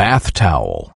bath towel.